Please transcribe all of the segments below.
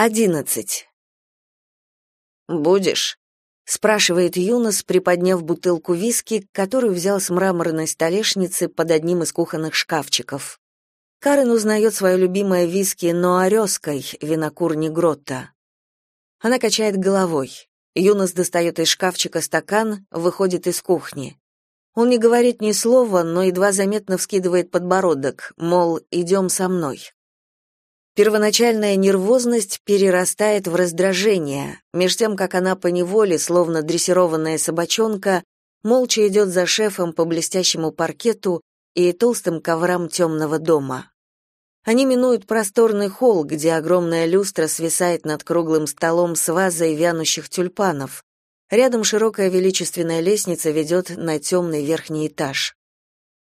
Одиннадцать. «Будешь?» — спрашивает Юнос, приподняв бутылку виски, которую взял с мраморной столешницы под одним из кухонных шкафчиков. Карен узнает свое любимое виски Ноарёской, винокурни Гротта. Она качает головой. Юнос достает из шкафчика стакан, выходит из кухни. Он не говорит ни слова, но едва заметно вскидывает подбородок, мол, идем со мной. Первоначальная нервозность перерастает в раздражение, меж тем, как она поневоле, словно дрессированная собачонка, молча идет за шефом по блестящему паркету и толстым коврам темного дома. Они минуют просторный холл, где огромная люстра свисает над круглым столом с вазой вянущих тюльпанов. Рядом широкая величественная лестница ведет на темный верхний этаж.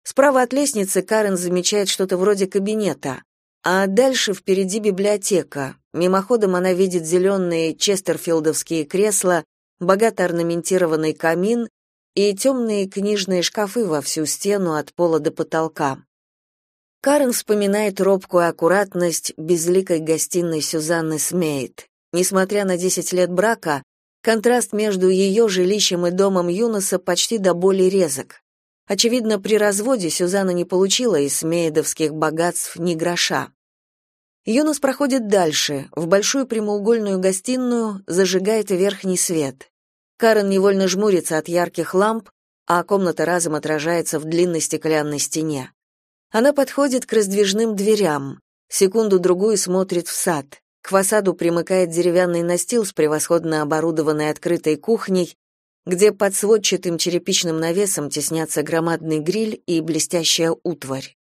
Справа от лестницы Карен замечает что-то вроде кабинета. А дальше впереди библиотека. Мимоходом она видит зеленые честерфилдовские кресла, богато орнаментированный камин и темные книжные шкафы во всю стену от пола до потолка. Карен вспоминает робкую аккуратность безликой гостиной Сюзанны Смейт. Несмотря на 10 лет брака, контраст между ее жилищем и домом Юноса почти до боли резок. Очевидно, при разводе Сюзанна не получила из смейдовских богатств ни гроша. Юнос проходит дальше, в большую прямоугольную гостиную, зажигает верхний свет. Карен невольно жмурится от ярких ламп, а комната разом отражается в длинной стеклянной стене. Она подходит к раздвижным дверям, секунду-другую смотрит в сад. К фасаду примыкает деревянный настил с превосходно оборудованной открытой кухней, где под сводчатым черепичным навесом теснятся громадный гриль и блестящая утварь.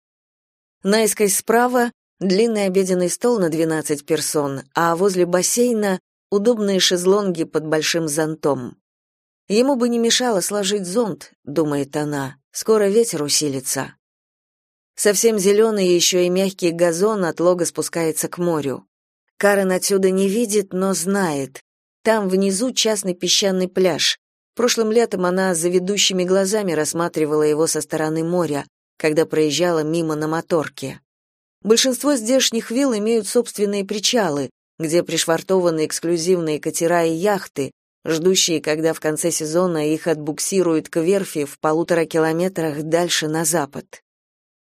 Наискось справа длинный обеденный стол на 12 персон, а возле бассейна удобные шезлонги под большим зонтом. Ему бы не мешало сложить зонт, думает она. Скоро ветер усилится. Совсем зеленый еще и мягкий газон от лога спускается к морю. Карен отсюда не видит, но знает. Там внизу частный песчаный пляж. Прошлым летом она за ведущими глазами рассматривала его со стороны моря, когда проезжала мимо на моторке. Большинство здешних вилл имеют собственные причалы, где пришвартованы эксклюзивные катера и яхты, ждущие, когда в конце сезона их отбуксируют к верфи в полутора километрах дальше на запад.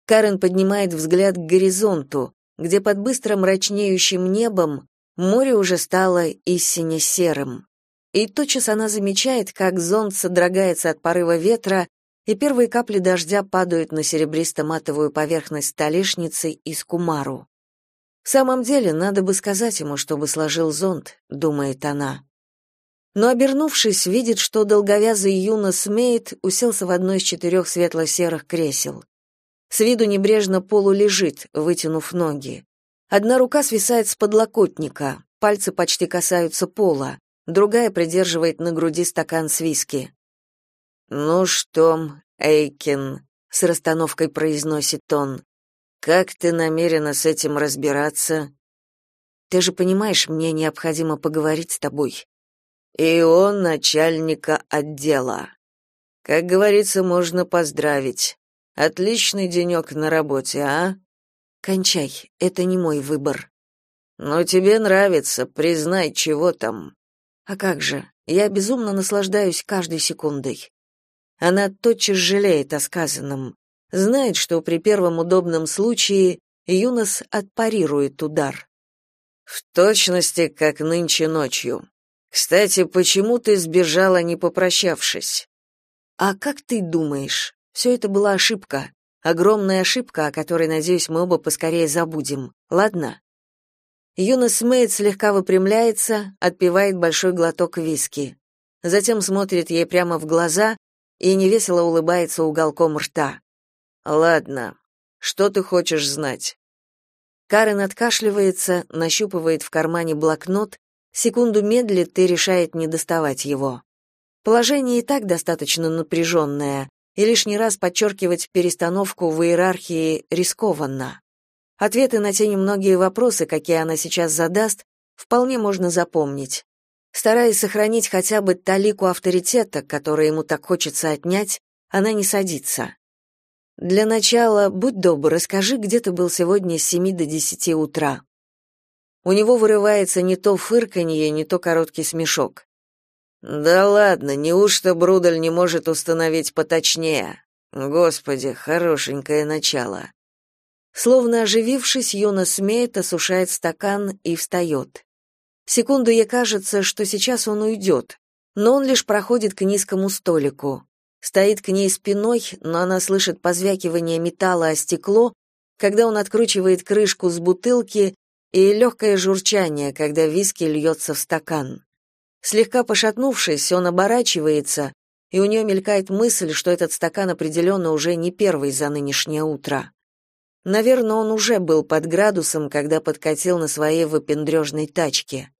Карен поднимает взгляд к горизонту, где под быстро мрачнеющим небом море уже стало истинно серым и тотчас она замечает, как зонт содрогается от порыва ветра, и первые капли дождя падают на серебристо-матовую поверхность столешницы из кумару. В самом деле, надо бы сказать ему, чтобы сложил зонт, думает она. Но, обернувшись, видит, что долговязый Юна Смейт уселся в одно из четырех светло-серых кресел. С виду небрежно полулежит, вытянув ноги. Одна рука свисает с подлокотника, пальцы почти касаются пола другая придерживает на груди стакан с виски. «Ну что, Эйкин», — с расстановкой произносит он, — «как ты намерена с этим разбираться?» «Ты же понимаешь, мне необходимо поговорить с тобой». «И он начальника отдела. Как говорится, можно поздравить. Отличный денек на работе, а?» «Кончай, это не мой выбор». «Но тебе нравится, признай, чего там». А как же? Я безумно наслаждаюсь каждой секундой. Она тотчас жалеет о сказанном, знает, что при первом удобном случае Юнос отпарирует удар. В точности, как нынче ночью. Кстати, почему ты сбежала, не попрощавшись? А как ты думаешь? Все это была ошибка, огромная ошибка, о которой, надеюсь, мы оба поскорее забудем. Ладно? Юнос Мэйд слегка выпрямляется, отпивает большой глоток виски. Затем смотрит ей прямо в глаза и невесело улыбается уголком рта. «Ладно, что ты хочешь знать?» Карен откашливается, нащупывает в кармане блокнот, секунду медлит и решает не доставать его. Положение и так достаточно напряженное, и лишний раз подчеркивать перестановку в иерархии рискованно. Ответы на те немногие вопросы, какие она сейчас задаст, вполне можно запомнить. Стараясь сохранить хотя бы талику авторитета, который ему так хочется отнять, она не садится. Для начала, будь добр, расскажи, где ты был сегодня с семи до десяти утра. У него вырывается не то фырканье, не то короткий смешок. Да ладно, неужто Брудель не может установить поточнее? Господи, хорошенькое начало. Словно оживившись, Юна смеет, осушает стакан и встает. Секунду ей кажется, что сейчас он уйдет, но он лишь проходит к низкому столику. Стоит к ней спиной, но она слышит позвякивание металла о стекло, когда он откручивает крышку с бутылки, и легкое журчание, когда виски льется в стакан. Слегка пошатнувшись, он оборачивается, и у нее мелькает мысль, что этот стакан определенно уже не первый за нынешнее утро. Наверное, он уже был под градусом, когда подкатил на своей выпендрежной тачке.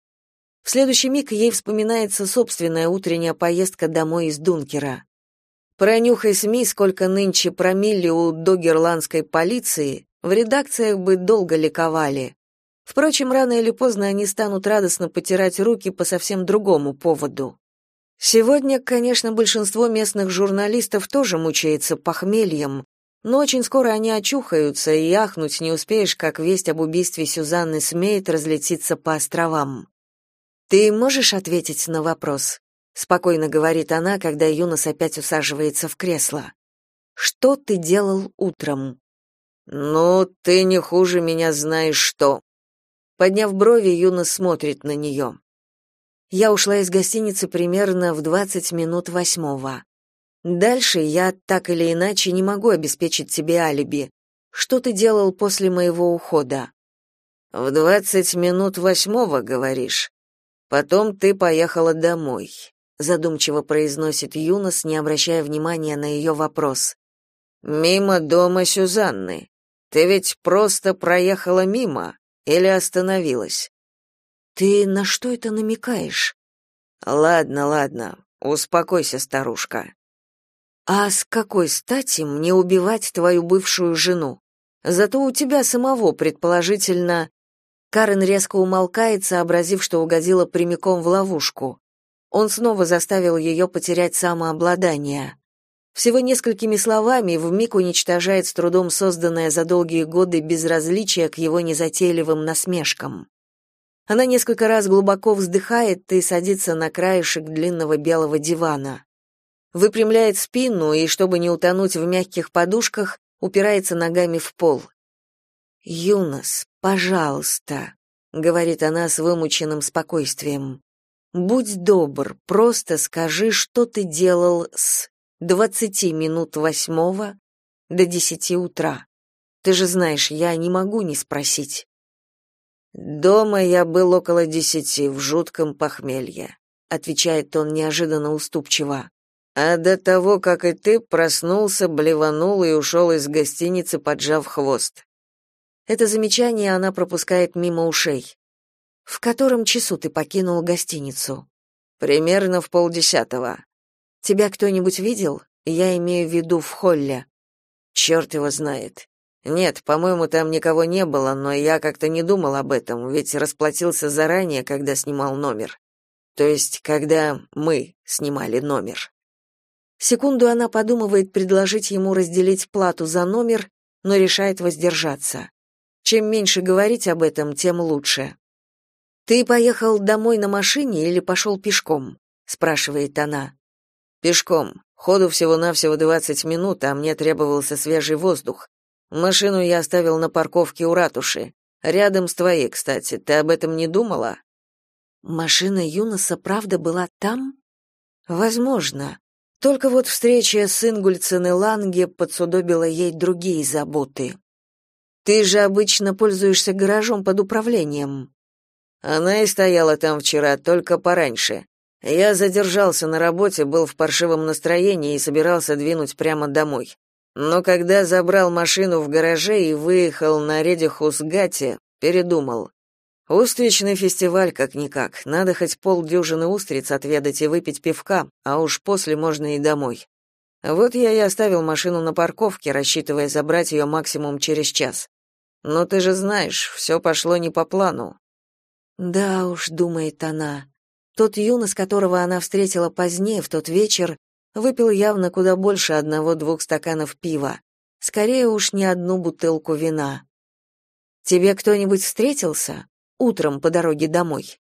В следующий миг ей вспоминается собственная утренняя поездка домой из Дункера. Пронюхай СМИ, сколько нынче промили у догерландской полиции, в редакциях бы долго ликовали. Впрочем, рано или поздно они станут радостно потирать руки по совсем другому поводу. Сегодня, конечно, большинство местных журналистов тоже мучается похмельем, но очень скоро они очухаются, и ахнуть не успеешь, как весть об убийстве Сюзанны смеет разлетиться по островам. «Ты можешь ответить на вопрос?» — спокойно говорит она, когда Юнос опять усаживается в кресло. «Что ты делал утром?» «Ну, ты не хуже меня знаешь что». Подняв брови, Юнос смотрит на нее. Я ушла из гостиницы примерно в двадцать минут восьмого. Дальше я так или иначе не могу обеспечить тебе алиби. Что ты делал после моего ухода? В двадцать минут восьмого, говоришь. Потом ты поехала домой, задумчиво произносит Юнос, не обращая внимания на ее вопрос. Мимо дома Сюзанны. Ты ведь просто проехала мимо или остановилась? Ты на что это намекаешь? Ладно, ладно. Успокойся, старушка. А с какой стати мне убивать твою бывшую жену? Зато у тебя самого, предположительно, Карен резко умолкает, сообразив, что угодила прямиком в ловушку. Он снова заставил ее потерять самообладание. Всего несколькими словами вмиг уничтожает с трудом созданное за долгие годы безразличие к его незатейливым насмешкам. Она несколько раз глубоко вздыхает и садится на краешек длинного белого дивана выпрямляет спину и, чтобы не утонуть в мягких подушках, упирается ногами в пол. «Юнос, пожалуйста», — говорит она с вымученным спокойствием. «Будь добр, просто скажи, что ты делал с двадцати минут восьмого до десяти утра. Ты же знаешь, я не могу не спросить». «Дома я был около десяти, в жутком похмелье», — отвечает он неожиданно уступчиво. А до того, как и ты, проснулся, блеванул и ушел из гостиницы, поджав хвост. Это замечание она пропускает мимо ушей. В котором часу ты покинул гостиницу? Примерно в полдесятого. Тебя кто-нибудь видел? Я имею в виду в холле. Черт его знает. Нет, по-моему, там никого не было, но я как-то не думал об этом, ведь расплатился заранее, когда снимал номер. То есть, когда мы снимали номер. Секунду она подумывает предложить ему разделить плату за номер, но решает воздержаться. Чем меньше говорить об этом, тем лучше. Ты поехал домой на машине или пошел пешком? спрашивает она. Пешком. Ходу всего-навсего двадцать минут, а мне требовался свежий воздух. Машину я оставил на парковке у ратуши. Рядом с твоей, кстати. Ты об этом не думала? Машина Юноса правда была там? Возможно. Только вот встреча с Ингульцен и Ланге подсудобила ей другие заботы. Ты же обычно пользуешься гаражом под управлением. Она и стояла там вчера, только пораньше. Я задержался на работе, был в паршивом настроении и собирался двинуть прямо домой. Но когда забрал машину в гараже и выехал на Редихус-Гате, передумал. Устричный фестиваль как-никак. Надо хоть полдюжины устриц отведать и выпить пивка, а уж после можно и домой. Вот я и оставил машину на парковке, рассчитывая забрать ее максимум через час. Но ты же знаешь, все пошло не по плану. Да уж, думает она. Тот юнос, которого она встретила позднее в тот вечер, выпил явно куда больше одного-двух стаканов пива. Скорее уж не одну бутылку вина. Тебе кто-нибудь встретился? утром по дороге домой.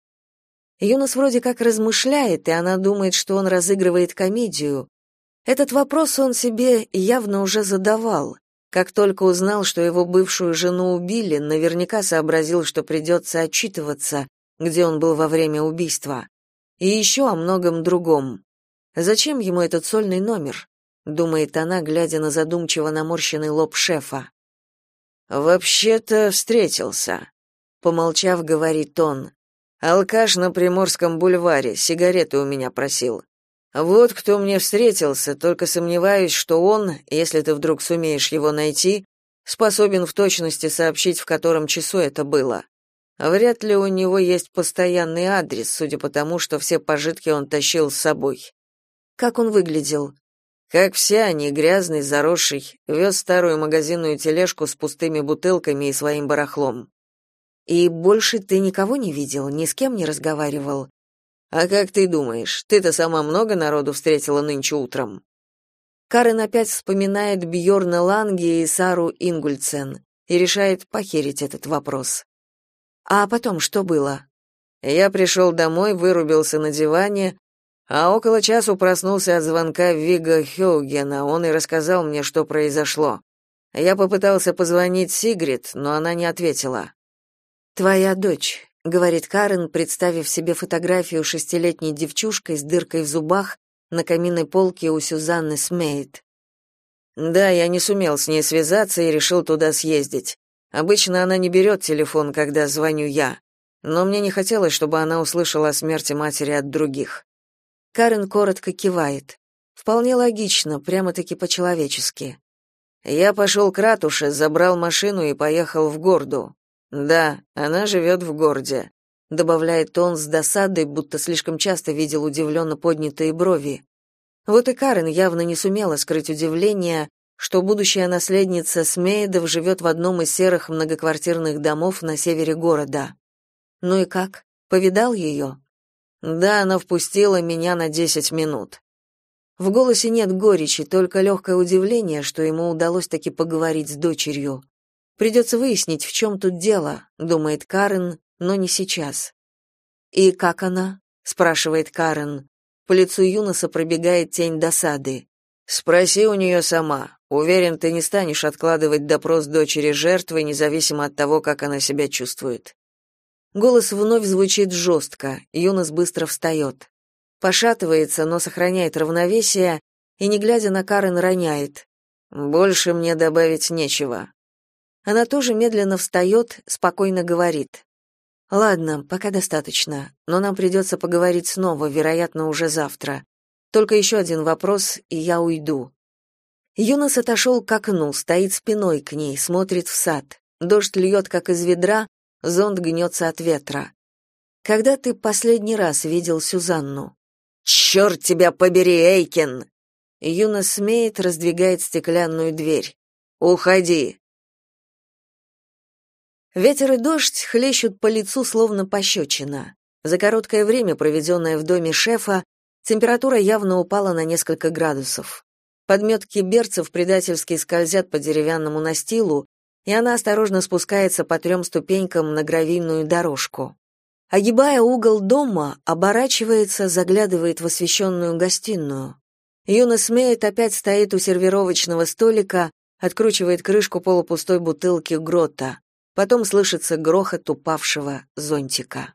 Юнос вроде как размышляет, и она думает, что он разыгрывает комедию. Этот вопрос он себе явно уже задавал. Как только узнал, что его бывшую жену убили, наверняка сообразил, что придется отчитываться, где он был во время убийства. И еще о многом другом. Зачем ему этот сольный номер? думает она, глядя на задумчиво наморщенный лоб шефа. Вообще-то встретился, помолчав, говорит он. Алкаш на Приморском бульваре, сигареты у меня просил. Вот кто мне встретился, только сомневаюсь, что он, если ты вдруг сумеешь его найти, способен в точности сообщить, в котором часу это было. Вряд ли у него есть постоянный адрес, судя по тому, что все пожитки он тащил с собой. Как он выглядел? Как все они, грязный, заросший, вез старую магазинную тележку с пустыми бутылками и своим барахлом. И больше ты никого не видел, ни с кем не разговаривал. А как ты думаешь, ты-то сама много народу встретила нынче утром? Карен опять вспоминает Бьорна Ланге и Сару Ингульцен и решает похерить этот вопрос. А потом что было? Я пришел домой, вырубился на диване, а около часу проснулся от звонка Вига Хёгена. Он и рассказал мне, что произошло. Я попытался позвонить Сигрид, но она не ответила. «Твоя дочь», — говорит Карен, представив себе фотографию шестилетней девчушкой с дыркой в зубах на каминной полке у Сюзанны Смейт. «Да, я не сумел с ней связаться и решил туда съездить. Обычно она не берет телефон, когда звоню я, но мне не хотелось, чтобы она услышала о смерти матери от других». Карен коротко кивает. Вполне логично, прямо-таки по-человечески. Я пошел к ратуше, забрал машину и поехал в Горду. Да, она живет в городе, добавляет он с досадой, будто слишком часто видел удивленно поднятые брови. Вот и Карен явно не сумела скрыть удивление, что будущая наследница Смейдов живет в одном из серых многоквартирных домов на севере города. Ну и как? Повидал ее?» Да, она впустила меня на десять минут. В голосе нет горечи, только легкое удивление, что ему удалось таки поговорить с дочерью. Придется выяснить, в чем тут дело, думает Карен, но не сейчас. И как она? спрашивает Карен. По лицу Юноса пробегает тень досады. Спроси у нее сама. Уверен, ты не станешь откладывать допрос дочери жертвы, независимо от того, как она себя чувствует. Голос вновь звучит жестко, Юнос быстро встает. Пошатывается, но сохраняет равновесие и, не глядя на Карен, роняет. «Больше мне добавить нечего. Она тоже медленно встает, спокойно говорит. «Ладно, пока достаточно, но нам придется поговорить снова, вероятно, уже завтра. Только еще один вопрос, и я уйду». Юнос отошел к окну, стоит спиной к ней, смотрит в сад. Дождь льет, как из ведра, зонт гнется от ветра. «Когда ты последний раз видел Сюзанну?» «Черт тебя побери, Эйкин!» Юнос смеет, раздвигает стеклянную дверь. «Уходи!» Ветер и дождь хлещут по лицу словно пощечина. За короткое время, проведенное в доме шефа, температура явно упала на несколько градусов. Подметки берцев предательски скользят по деревянному настилу, и она осторожно спускается по трем ступенькам на гравийную дорожку. Огибая угол дома, оборачивается, заглядывает в освещенную гостиную. Юна Смеет опять стоит у сервировочного столика, откручивает крышку полупустой бутылки грота. Потом слышится грохот упавшего зонтика.